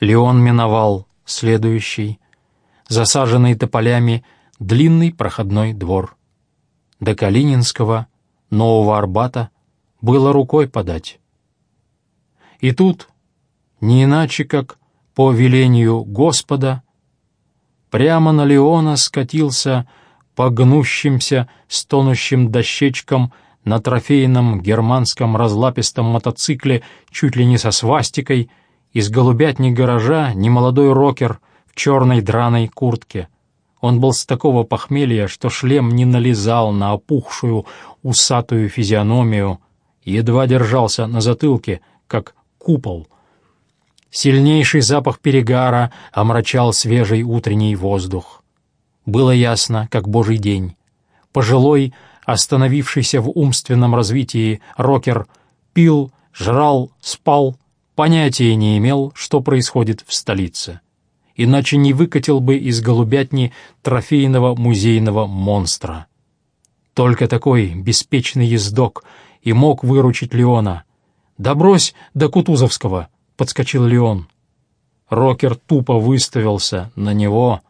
Леон миновал следующий, засаженный тополями, длинный проходной двор. До Калининского, Нового Арбата было рукой подать. И тут, не иначе как по велению Господа, прямо на Леона скатился по гнущимся, стонущим дощечкам на трофейном германском разлапистом мотоцикле чуть ли не со свастикой, из голубятни гаража немолодой рокер в черной драной куртке. Он был с такого похмелья, что шлем не налезал на опухшую, усатую физиономию, едва держался на затылке, как купол. Сильнейший запах перегара омрачал свежий утренний воздух. Было ясно, как божий день. Пожилой, остановившийся в умственном развитии рокер, пил, жрал, спал, понятия не имел, что происходит в столице. Иначе не выкатил бы из голубятни трофейного музейного монстра. Только такой беспечный ездок и мог выручить Леона. «Да брось до Кутузовского!» — подскочил Леон. Рокер тупо выставился на него.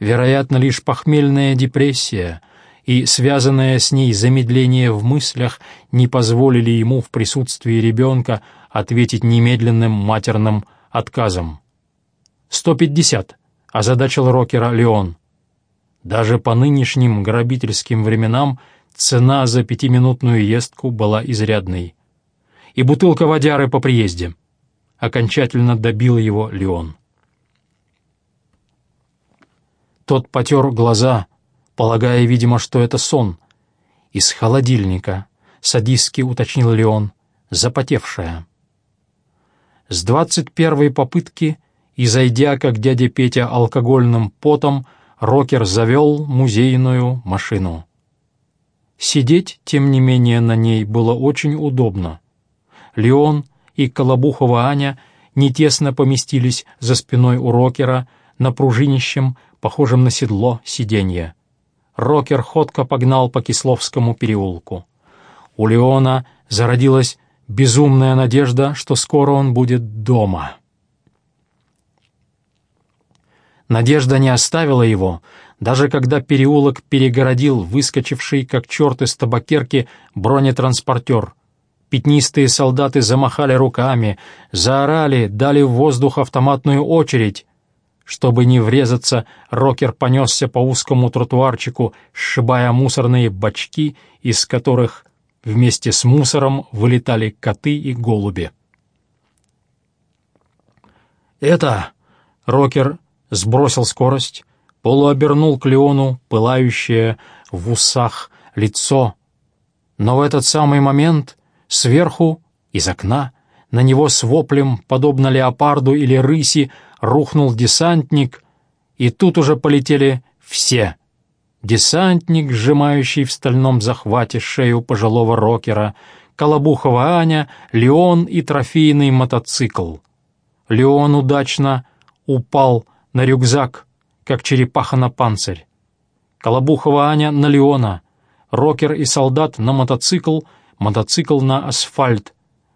Вероятно, лишь похмельная депрессия и связанное с ней замедление в мыслях не позволили ему в присутствии ребенка ответить немедленным матерным отказом. «Сто пятьдесят», — озадачил рокера Леон. Даже по нынешним грабительским временам цена за пятиминутную ездку была изрядной. И бутылка водяры по приезде. Окончательно добил его Леон. Тот потер глаза, полагая, видимо, что это сон. Из холодильника, садистски уточнил Леон, запотевшая. С двадцать первой попытки и, зайдя, как дядя Петя, алкогольным потом, рокер завел музейную машину. Сидеть, тем не менее, на ней было очень удобно. Леон и Колобухова Аня не тесно поместились за спиной у рокера на пружинищем, похожем на седло, сиденье. Рокер ходко погнал по Кисловскому переулку. У Леона зародилась безумная надежда, что скоро он будет дома. Надежда не оставила его, даже когда переулок перегородил выскочивший, как черт из табакерки, бронетранспортер. Пятнистые солдаты замахали руками, заорали, дали в воздух автоматную очередь. Чтобы не врезаться, рокер понесся по узкому тротуарчику, сшибая мусорные бачки, из которых вместе с мусором вылетали коты и голуби. «Это...» — рокер сбросил скорость, полуобернул к Леону пылающее в усах лицо. Но в этот самый момент сверху, из окна, на него с воплем, подобно леопарду или рыси, рухнул десантник, и тут уже полетели все. Десантник, сжимающий в стальном захвате шею пожилого рокера, Колобухова Аня, Леон и трофейный мотоцикл. Леон удачно упал на рюкзак, как черепаха на панцирь. Колобухова Аня на Леона, рокер и солдат на мотоцикл, мотоцикл на асфальт.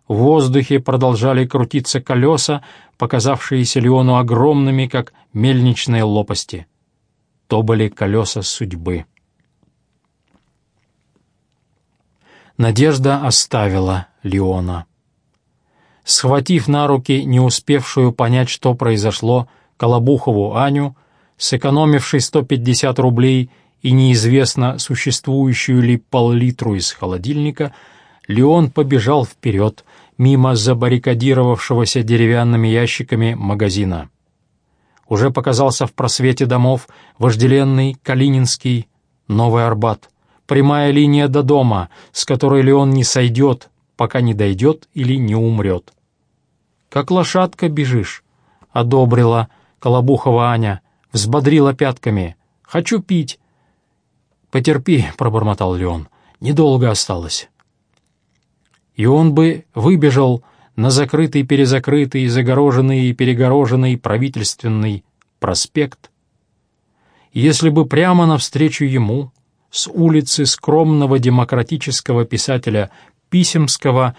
В воздухе продолжали крутиться колеса, показавшиеся Леону огромными, как мельничные лопасти. То были колеса судьбы. Надежда оставила Леона. Схватив на руки не успевшую понять, что произошло, Колобухову Аню, сэкономивший 150 рублей и неизвестно, существующую ли пол-литру из холодильника, Леон побежал вперед, мимо забаррикадировавшегося деревянными ящиками магазина. Уже показался в просвете домов вожделенный Калининский Новый Арбат, прямая линия до дома, с которой Леон не сойдет, пока не дойдет или не умрет. «Как лошадка бежишь», — одобрила Колобухова Аня, взбодрила пятками. «Хочу пить». «Потерпи», — пробормотал Леон, — «недолго осталось». И он бы выбежал на закрытый-перезакрытый, загороженный и перегороженный правительственный проспект, если бы прямо навстречу ему, с улицы скромного демократического писателя Писемского,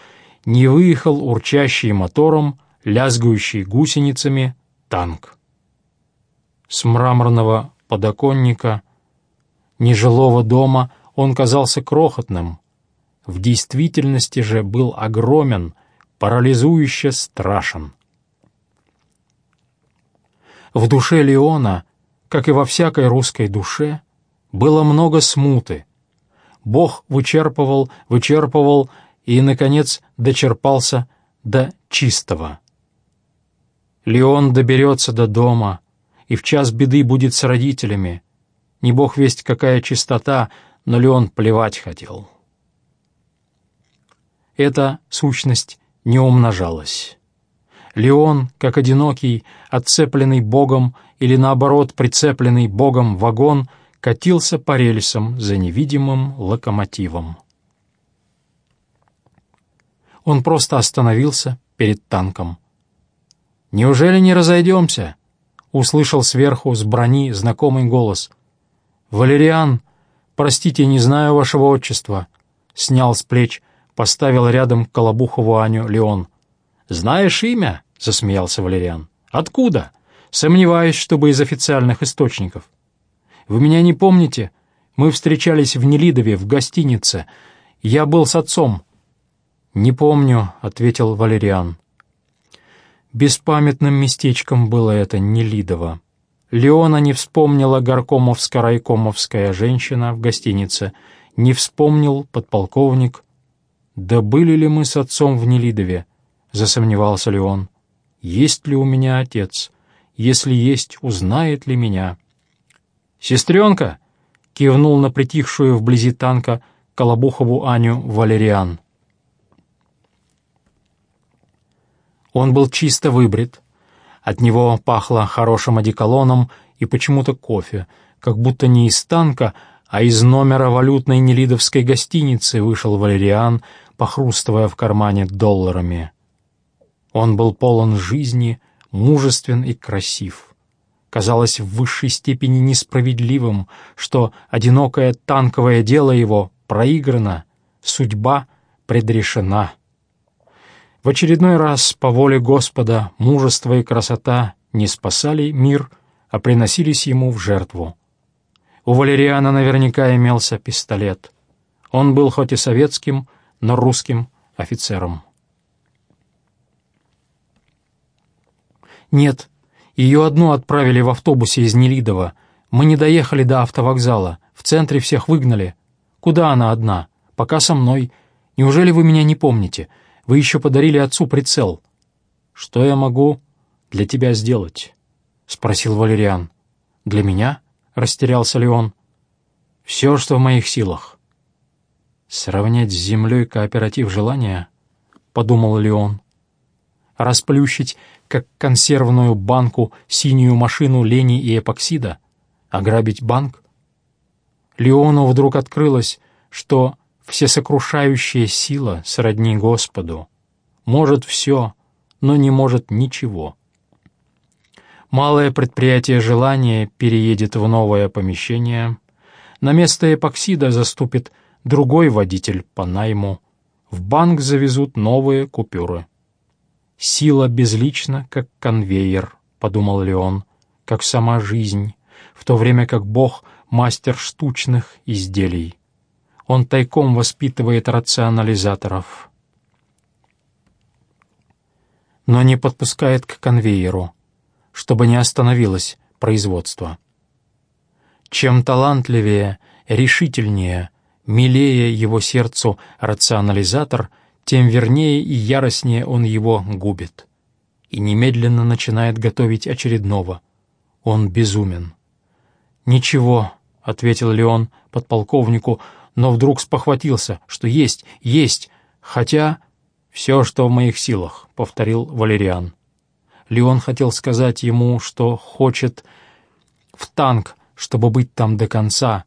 не выехал урчащий мотором лязгающий гусеницами танк. С мраморного подоконника нежилого дома он казался крохотным, в действительности же был огромен, парализующе страшен. В душе Леона, как и во всякой русской душе, было много смуты. Бог вычерпывал, вычерпывал и, наконец, дочерпался до чистого. Леон доберется до дома и в час беды будет с родителями. Не бог весть какая чистота, но Леон плевать хотел. Эта сущность не умножалась. Леон, как одинокий, отцепленный Богом или, наоборот, прицепленный Богом вагон, катился по рельсам за невидимым локомотивом. Он просто остановился перед танком. «Неужели не разойдемся?» — услышал сверху с брони знакомый голос. «Валериан, простите, не знаю вашего отчества», — снял с плеч, поставил рядом Колобухову Аню Леон. «Знаешь имя?» — засмеялся Валериан. «Откуда?» «Сомневаюсь, чтобы из официальных источников». «Вы меня не помните? Мы встречались в Нелидове, в гостинице. Я был с отцом». «Не помню», — ответил Валериан. Беспамятным местечком было это Нелидово. Леона не вспомнила горкомовско-райкомовская женщина в гостинице, не вспомнил подполковник. «Да были ли мы с отцом в Нелидове?» засомневался ли он. «Есть ли у меня отец? Если есть, узнает ли меня?» «Сестренка!» — кивнул на притихшую вблизи танка Колобухову Аню Валериан. Он был чисто выбрит. От него пахло хорошим одеколоном и почему-то кофе, как будто не из танка, а из номера валютной нелидовской гостиницы вышел Валериан, похрустывая в кармане долларами. Он был полон жизни, мужествен и красив. Казалось в высшей степени несправедливым, что одинокое танковое дело его проиграно, судьба предрешена. В очередной раз, по воле Господа, мужество и красота не спасали мир, а приносились ему в жертву. У Валериана наверняка имелся пистолет. Он был хоть и советским, но русским офицером. «Нет, ее одну отправили в автобусе из Нелидова. Мы не доехали до автовокзала, в центре всех выгнали. Куда она одна? Пока со мной. Неужели вы меня не помните? Вы еще подарили отцу прицел». «Что я могу для тебя сделать?» — спросил Валериан. «Для меня?» — растерялся Леон. «Все, что в моих силах». «Сравнять с землей кооператив желания?» — подумал Леон. «Расплющить как консервную банку, синюю машину лени и эпоксида? Ограбить банк? Леону вдруг открылось, что всесокрушающая сила сродни Господу. Может все, но не может ничего. Малое предприятие желания переедет в новое помещение. На место эпоксида заступит другой водитель по найму. В банк завезут новые купюры. «Сила безлична, как конвейер», — подумал Леон, — «как сама жизнь, в то время как Бог — мастер штучных изделий. Он тайком воспитывает рационализаторов, но не подпускает к конвейеру, чтобы не остановилось производство. Чем талантливее, решительнее, милее его сердцу рационализатор — тем вернее и яростнее он его губит. И немедленно начинает готовить очередного. Он безумен. «Ничего», — ответил Леон подполковнику, но вдруг спохватился, что есть, есть, хотя... «Все, что в моих силах», — повторил Валериан. Леон хотел сказать ему, что хочет в танк, чтобы быть там до конца,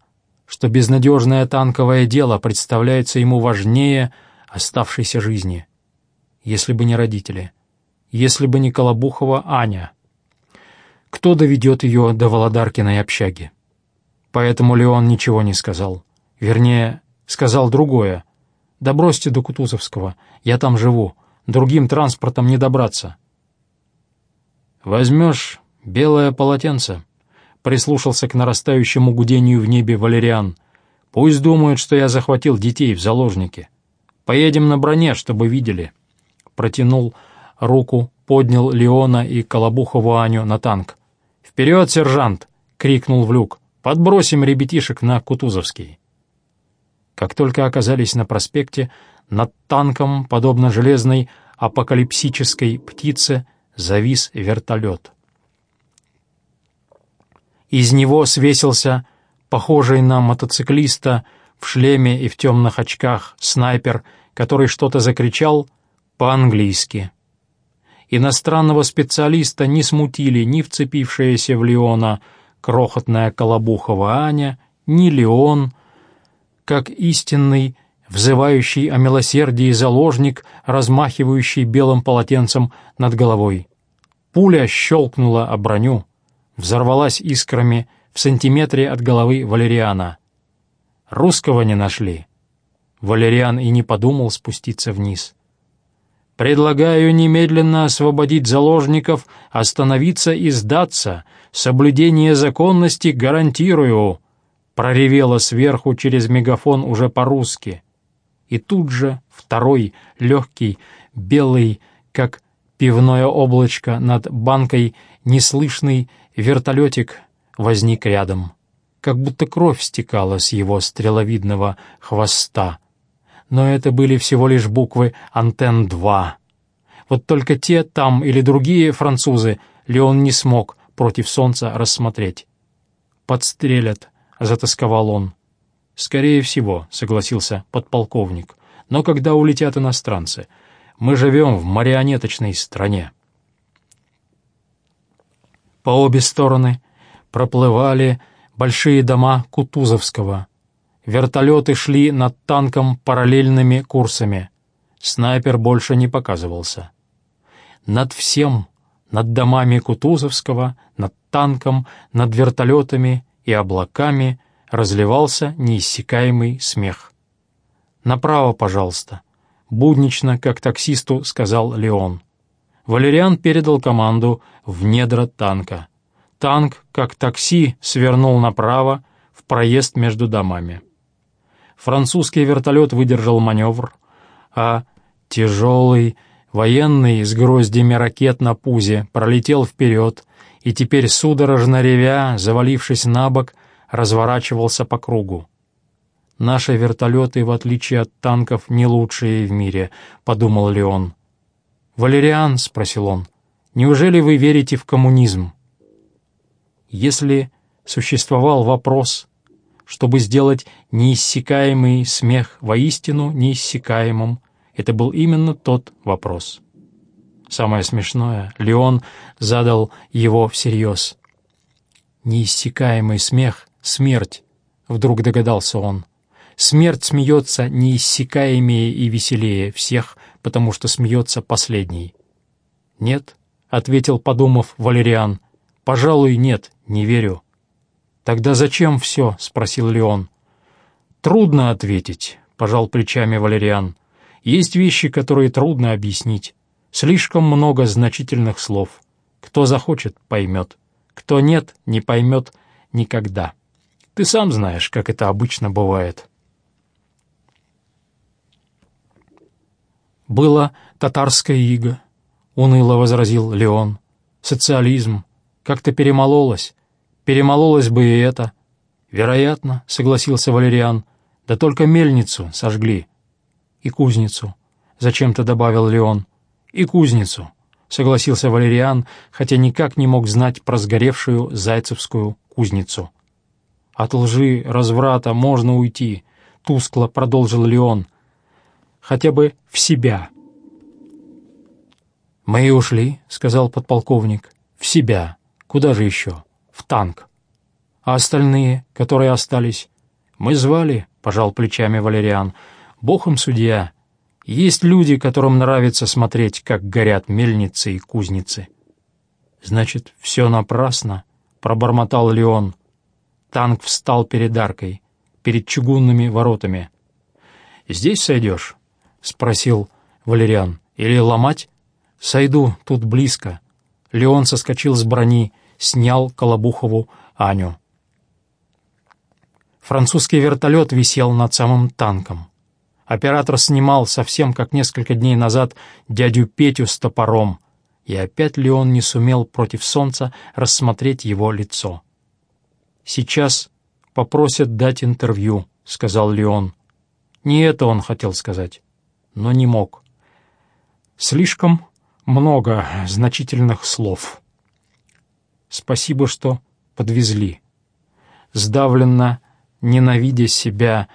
что безнадежное танковое дело представляется ему важнее — оставшейся жизни. Если бы не родители, если бы не Колобухова Аня. Кто доведет ее до Володаркиной общаги? Поэтому Леон ничего не сказал. Вернее, сказал другое. «Да бросьте до Кутузовского, я там живу, другим транспортом не добраться». «Возьмешь белое полотенце», — прислушался к нарастающему гудению в небе Валериан. «Пусть думают, что я захватил детей в заложники. Поедем на броне, чтобы видели». Протянул руку, поднял Леона и Колобухову Аню на танк. «Вперед, сержант!» — крикнул в люк. «Подбросим ребятишек на Кутузовский». Как только оказались на проспекте, над танком, подобно железной апокалипсической птице, завис вертолет. Из него свесился похожий на мотоциклиста в шлеме и в темных очках снайпер, который что-то закричал по-английски. Иностранного специалиста не смутили ни вцепившаяся в Леона крохотная Колобухова Аня, ни Леон, как истинный, взывающий о милосердии заложник, размахивающий белым полотенцем над головой. Пуля щелкнула о броню, взорвалась искрами в сантиметре от головы Валериана. Русского не нашли. Валериан и не подумал спуститься вниз. Предлагаю немедленно освободить заложников, остановиться и сдаться. Соблюдение законности гарантирую!» Проревело сверху через мегафон уже по-русски. И тут же второй, легкий, белый, как пивное облачко над банкой, неслышный вертолетик возник рядом. Как будто кровь стекала с его стреловидного хвоста — но это были всего лишь буквы «Антенн-2». Вот только те там или другие французы Леон не смог против солнца рассмотреть. «Подстрелят», — затасковал он. «Скорее всего», — согласился подполковник. «Но когда улетят иностранцы? Мы живем в марионеточной стране». По обе стороны проплывали большие дома Кутузовского — Вертолеты шли над танком параллельными курсами. Снайпер больше не показывался. Над всем, над домами Кутузовского, над танком, над вертолетами и облаками разливался неиссякаемый смех. «Направо, пожалуйста», — буднично, как таксисту сказал Леон. Валериан передал команду в недра танка. Танк, как такси, свернул направо в проезд между домами. Французский вертолет выдержал маневр, а тяжелый военный с гроздями ракет на пузе пролетел вперед и теперь, судорожно ревя, завалившись на бок, разворачивался по кругу. «Наши вертолеты, в отличие от танков, не лучшие в мире», — подумал Леон. «Валериан», — спросил он, — «неужели вы верите в коммунизм?» Если существовал вопрос, чтобы сделать неиссякаемый смех воистину неиссякаемым. Это был именно тот вопрос. Самое смешное, Леон задал его всерьез. «Неиссякаемый смех — смерть», — вдруг догадался он. «Смерть смеется неиссякаемее и веселее всех, потому что смеется последний». «Нет», — ответил, подумав, Валериан. «Пожалуй, нет, не верю». «Тогда зачем все?» — спросил Леон. «Трудно ответить», — пожал плечами Валериан. «Есть вещи, которые трудно объяснить. Слишком много значительных слов. Кто захочет, поймет. Кто нет, не поймет никогда. Ты сам знаешь, как это обычно бывает». «Было татарское иго», — уныло возразил Леон. «Социализм. Как-то перемололось. Перемололось бы и это. Вероятно, согласился Валериан. Да только мельницу сожгли. И кузницу. Зачем-то добавил Леон. И кузницу. Согласился Валериан, хотя никак не мог знать про сгоревшую зайцевскую кузницу. От лжи, разврата можно уйти, тускло продолжил Леон. Хотя бы в себя. «Мы и ушли», — сказал подполковник. «В себя. Куда же еще?» в танк. А остальные, которые остались, мы звали, — пожал плечами Валериан, — бог им судья. Есть люди, которым нравится смотреть, как горят мельницы и кузницы. Значит, все напрасно, — пробормотал Леон. Танк встал перед аркой, перед чугунными воротами. «Здесь сойдешь?» — спросил Валериан. «Или ломать?» «Сойду, тут близко. Леон соскочил с брони, снял Колобухову Аню. Французский вертолет висел над самым танком. Оператор снимал совсем как несколько дней назад дядю Петю с топором, и опять Леон не сумел против солнца рассмотреть его лицо. «Сейчас попросят дать интервью», — сказал Леон. Не это он хотел сказать, но не мог. Слишком много значительных слов. Спасибо, что подвезли. Сдавленно, ненавидя себя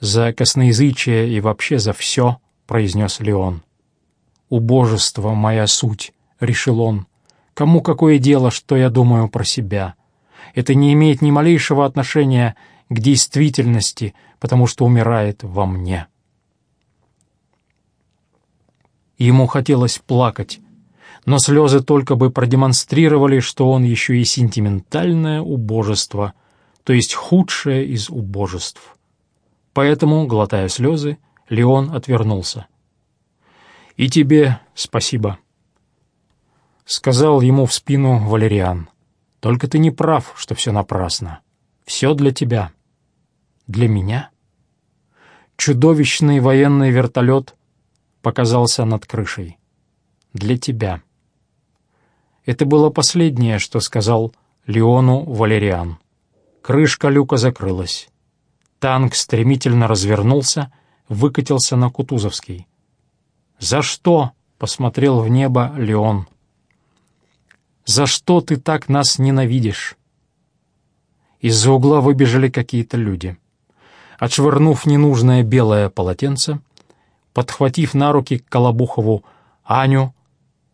за косноязычие и вообще за все, произнес Леон. «Убожество — моя суть», — решил он. «Кому какое дело, что я думаю про себя? Это не имеет ни малейшего отношения к действительности, потому что умирает во мне». Ему хотелось плакать, но слезы только бы продемонстрировали, что он еще и сентиментальное убожество, то есть худшее из убожеств. Поэтому, глотая слезы, Леон отвернулся. «И тебе спасибо», — сказал ему в спину Валериан. «Только ты не прав, что все напрасно. Все для тебя». «Для меня?» Чудовищный военный вертолет показался над крышей. «Для тебя». Это было последнее, что сказал Леону Валериан. Крышка люка закрылась. Танк стремительно развернулся, выкатился на Кутузовский. «За что?» — посмотрел в небо Леон. «За что ты так нас ненавидишь?» Из-за угла выбежали какие-то люди. Отшвырнув ненужное белое полотенце, подхватив на руки Колобухову Аню,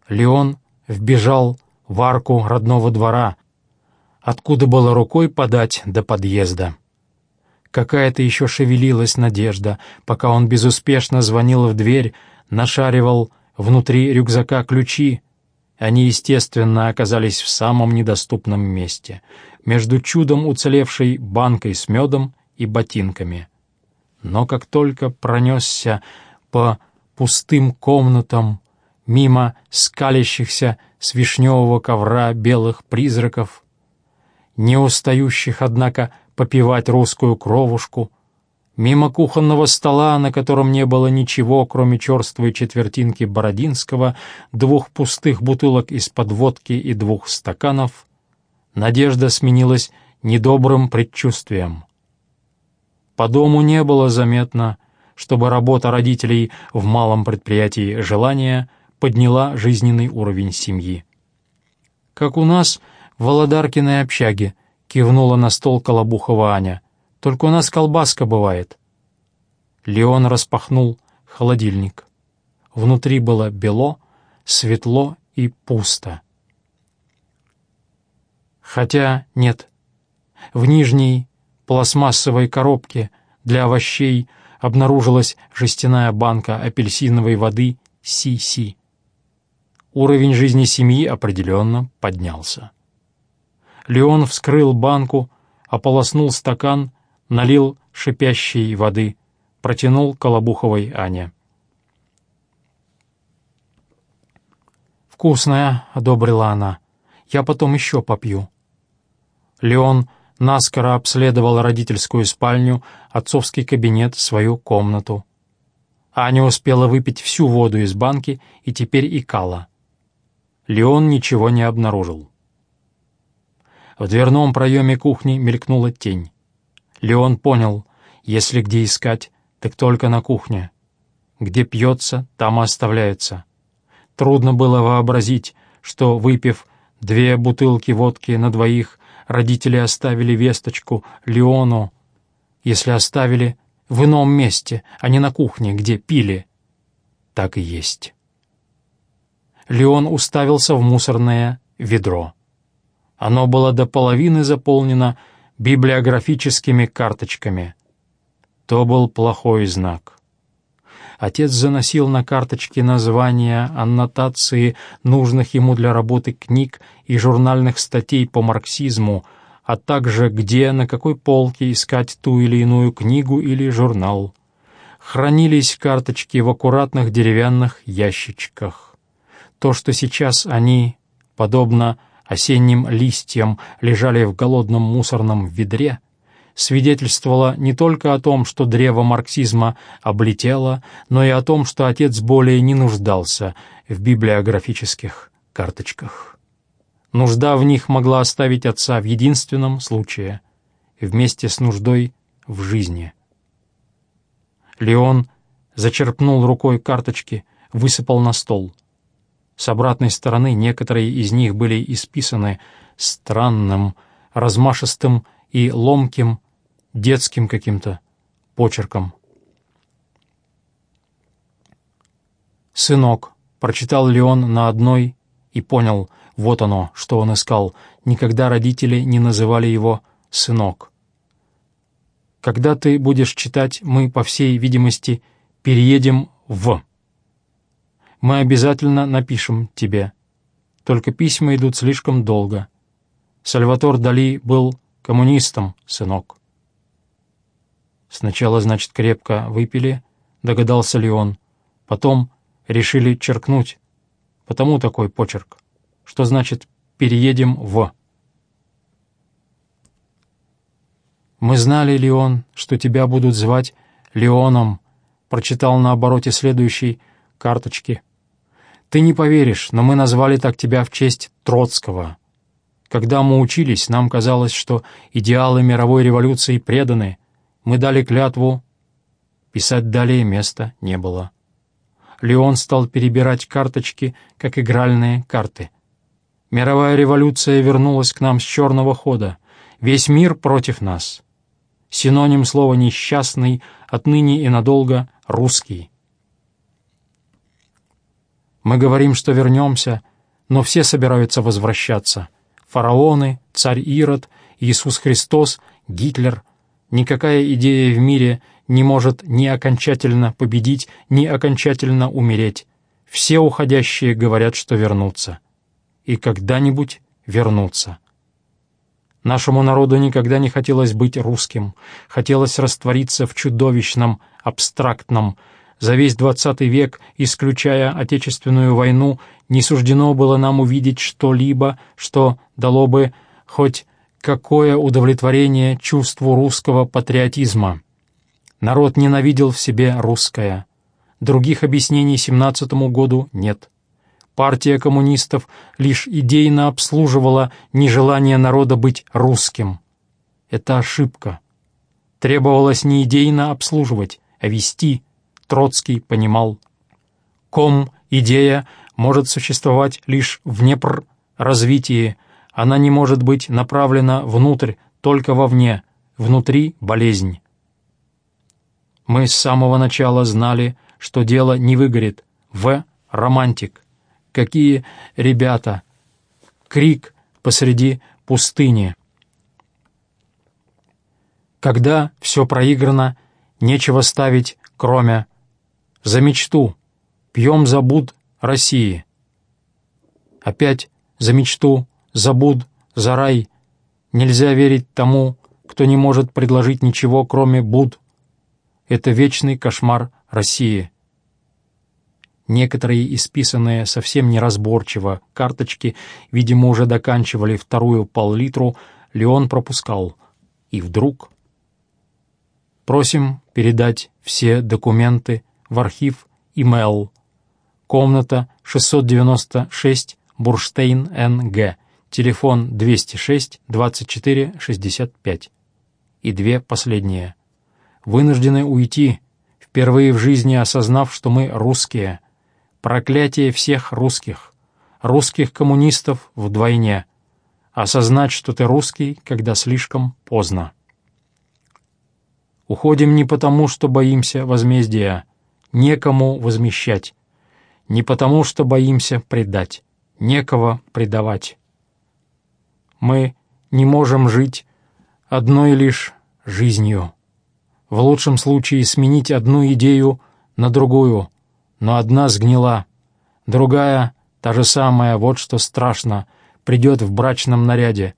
Леон вбежал в арку родного двора, откуда было рукой подать до подъезда. Какая-то еще шевелилась надежда, пока он безуспешно звонил в дверь, нашаривал внутри рюкзака ключи. Они, естественно, оказались в самом недоступном месте, между чудом уцелевшей банкой с медом и ботинками. Но как только пронесся по пустым комнатам, мимо скалящихся с вишневого ковра белых призраков, не устающих, однако, попивать русскую кровушку, мимо кухонного стола, на котором не было ничего, кроме черствой четвертинки Бородинского, двух пустых бутылок из-под водки и двух стаканов, надежда сменилась недобрым предчувствием. По дому не было заметно, чтобы работа родителей в малом предприятии «Желание» подняла жизненный уровень семьи. Как у нас в Володаркиной общаге, кивнула на стол Колобухова Аня. Только у нас колбаска бывает. Леон распахнул холодильник. Внутри было бело, светло и пусто. Хотя нет, в нижней пластмассовой коробке для овощей обнаружилась жестяная банка апельсиновой воды Си-Си. Уровень жизни семьи определенно поднялся. Леон вскрыл банку, ополоснул стакан, налил шипящей воды, протянул Колобуховой Ане. «Вкусная», — одобрила она. «Я потом еще попью». Леон наскоро обследовал родительскую спальню, отцовский кабинет, свою комнату. Аня успела выпить всю воду из банки и теперь икала. Леон ничего не обнаружил. В дверном проеме кухни мелькнула тень. Леон понял, если где искать, так только на кухне. Где пьется, там и оставляется. Трудно было вообразить, что, выпив две бутылки водки на двоих, родители оставили весточку Леону, если оставили в ином месте, а не на кухне, где пили. Так и есть. Леон уставился в мусорное ведро. Оно было до половины заполнено библиографическими карточками. То был плохой знак. Отец заносил на карточки названия, аннотации нужных ему для работы книг и журнальных статей по марксизму, а также где, на какой полке искать ту или иную книгу или журнал. Хранились карточки в аккуратных деревянных ящичках. То, что сейчас они подобно осенним листьям, лежали в голодном мусорном ведре, свидетельствовало не только о том, что древо марксизма облетело, но и о том, что отец более не нуждался в библиографических карточках. Нужда в них могла оставить отца в единственном случае — вместе с нуждой в жизни. Леон зачерпнул рукой карточки, высыпал на стол. С обратной стороны некоторые из них были исписаны странным, размашистым и ломким детским каким-то почерком. «Сынок», — прочитал Леон на одной и понял, вот оно, что он искал. Никогда родители не называли его «сынок». «Когда ты будешь читать, мы, по всей видимости, переедем в...» «Мы обязательно напишем тебе. Только письма идут слишком долго. Сальватор Дали был коммунистом, сынок». Сначала, значит, крепко выпили, догадался ли он. Потом решили черкнуть. Потому такой почерк. Что значит «переедем в»? «Мы знали, Леон, что тебя будут звать Леоном», прочитал на обороте следующей карточки. «Ты не поверишь, но мы назвали так тебя в честь Троцкого. Когда мы учились, нам казалось, что идеалы мировой революции преданы, мы дали клятву. Писать далее места не было. Леон стал перебирать карточки, как игральные карты. Мировая революция вернулась к нам с черного хода. Весь мир против нас. Синоним слова «несчастный» отныне и надолго «русский». Мы говорим, что вернемся, но все собираются возвращаться. Фараоны, царь Ирод, Иисус Христос, Гитлер — Никакая идея в мире не может ни окончательно победить, ни окончательно умереть. Все уходящие говорят, что вернутся. И когда-нибудь вернутся. Нашему народу никогда не хотелось быть русским, хотелось раствориться в чудовищном, абстрактном. За весь двадцатый век, исключая Отечественную войну, не суждено было нам увидеть что-либо, что дало бы хоть Какое удовлетворение чувству русского патриотизма! Народ ненавидел в себе русское. Других объяснений семнадцатому году нет. Партия коммунистов лишь идейно обслуживала нежелание народа быть русским. Это ошибка. Требовалось не идейно обслуживать, а вести, Троцкий понимал. Ком, идея, может существовать лишь в непр развитии, она не может быть направлена внутрь, только вовне, внутри — болезнь. Мы с самого начала знали, что дело не выгорит. В — романтик. Какие ребята! Крик посреди пустыни. Когда все проиграно, нечего ставить, кроме «За мечту! Пьем за буд России!» Опять за мечту Забуд, за рай. Нельзя верить тому, кто не может предложить ничего, кроме Буд. Это вечный кошмар России. Некоторые исписанные совсем неразборчиво карточки, видимо, уже доканчивали вторую пол-литру, Леон пропускал. И вдруг... Просим передать все документы в архив email. Комната 696, Бурштейн, Н.Г телефон 206-24-65. И две последние. Вынуждены уйти, впервые в жизни осознав, что мы русские. Проклятие всех русских. Русских коммунистов вдвойне. Осознать, что ты русский, когда слишком поздно. Уходим не потому, что боимся возмездия, некому возмещать, не потому, что боимся предать, некого предавать мы не можем жить одной лишь жизнью. В лучшем случае сменить одну идею на другую, но одна сгнила, другая, та же самая, вот что страшно, придет в брачном наряде.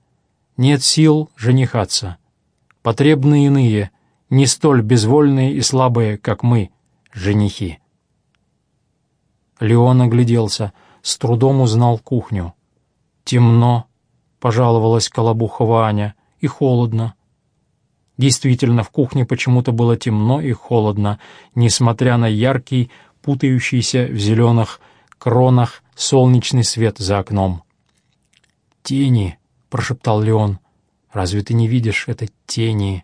Нет сил женихаться. Потребны иные, не столь безвольные и слабые, как мы, женихи. Леон огляделся, с трудом узнал кухню. «Темно», — пожаловалась Колобухова Аня, — «и холодно». Действительно, в кухне почему-то было темно и холодно, несмотря на яркий, путающийся в зеленых кронах солнечный свет за окном. «Тени», — прошептал Леон, — «разве ты не видишь это тени?»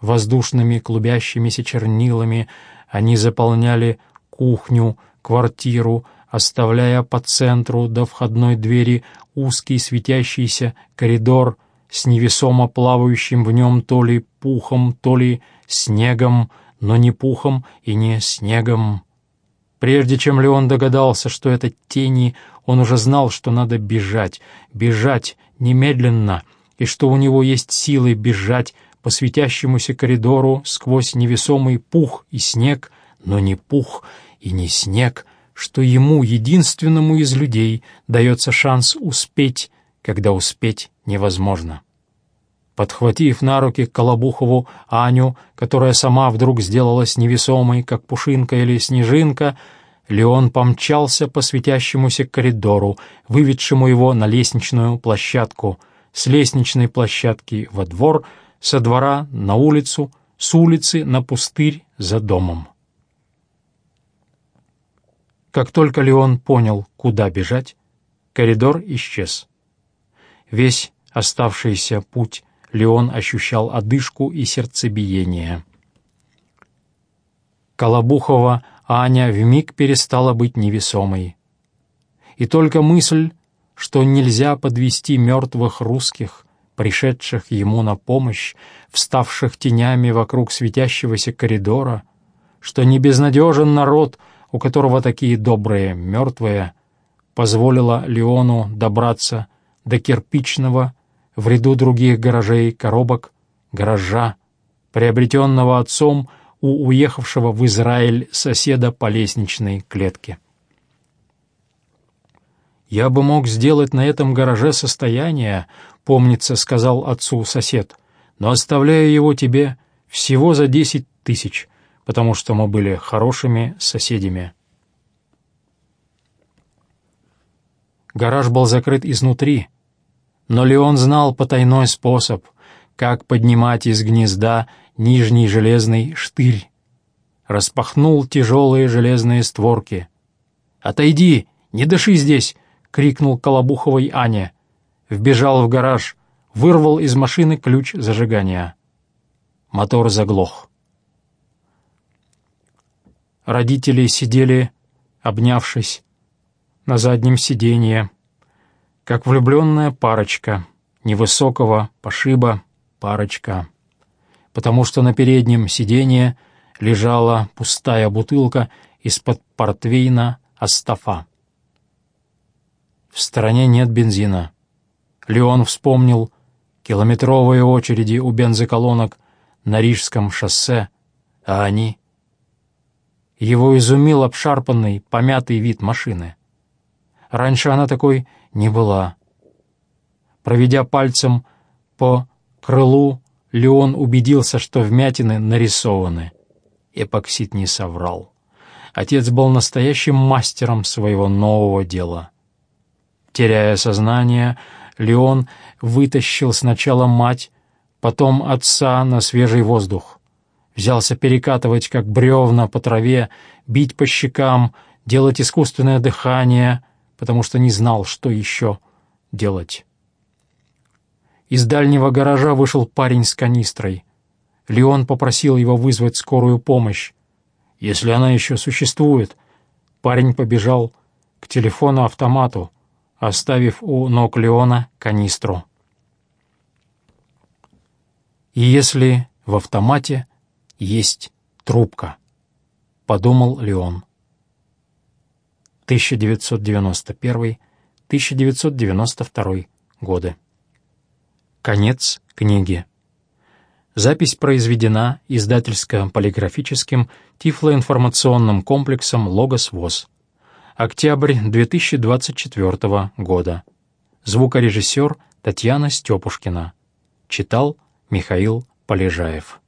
Воздушными клубящимися чернилами они заполняли кухню, квартиру, оставляя по центру до входной двери узкий светящийся коридор с невесомо плавающим в нем то ли пухом, то ли снегом, но не пухом и не снегом. Прежде чем Леон догадался, что это тени, он уже знал, что надо бежать, бежать немедленно, и что у него есть силы бежать по светящемуся коридору сквозь невесомый пух и снег, но не пух и не снег, что ему, единственному из людей, дается шанс успеть, когда успеть невозможно. Подхватив на руки Колобухову Аню, которая сама вдруг сделалась невесомой, как пушинка или снежинка, Леон помчался по светящемуся коридору, выведшему его на лестничную площадку, с лестничной площадки во двор, со двора на улицу, с улицы на пустырь за домом. Как только Леон понял, куда бежать, коридор исчез. Весь оставшийся путь Леон ощущал одышку и сердцебиение. Колобухова Аня вмиг перестала быть невесомой. И только мысль, что нельзя подвести мертвых русских, пришедших ему на помощь, вставших тенями вокруг светящегося коридора, что не безнадежен народ, у которого такие добрые мертвые, позволила Леону добраться до кирпичного, в ряду других гаражей, коробок, гаража, приобретенного отцом у уехавшего в Израиль соседа по лестничной клетке. «Я бы мог сделать на этом гараже состояние», — помнится, сказал отцу сосед, «но оставляю его тебе всего за десять тысяч, потому что мы были хорошими соседями». Гараж был закрыт изнутри, но Леон знал потайной способ, как поднимать из гнезда нижний железный штырь. Распахнул тяжелые железные створки. «Отойди! Не дыши здесь!» — крикнул Колобуховой Аня. Вбежал в гараж, вырвал из машины ключ зажигания. Мотор заглох. Родители сидели, обнявшись, на заднем сиденье, как влюбленная парочка, невысокого пошиба парочка, потому что на переднем сиденье лежала пустая бутылка из-под портвейна Астафа. В стороне нет бензина. Леон вспомнил километровые очереди у бензоколонок на Рижском шоссе, а они... Его изумил обшарпанный, помятый вид машины. Раньше она такой не была. Проведя пальцем по крылу, Леон убедился, что вмятины нарисованы. Эпоксид не соврал. Отец был настоящим мастером своего нового дела. Теряя сознание, Леон вытащил сначала мать, потом отца на свежий воздух. Взялся перекатывать, как бревна по траве, бить по щекам, делать искусственное дыхание — потому что не знал, что еще делать. Из дальнего гаража вышел парень с канистрой. Леон попросил его вызвать скорую помощь. Если она еще существует, парень побежал к телефону-автомату, оставив у ног Леона канистру. «И если в автомате есть трубка», — подумал Леон. 1991-1992 годы. Конец книги. Запись произведена издательско-полиграфическим тифлоинформационным комплексом «Логос ВОЗ». Октябрь 2024 года. Звукорежиссер Татьяна Степушкина. Читал Михаил Полежаев.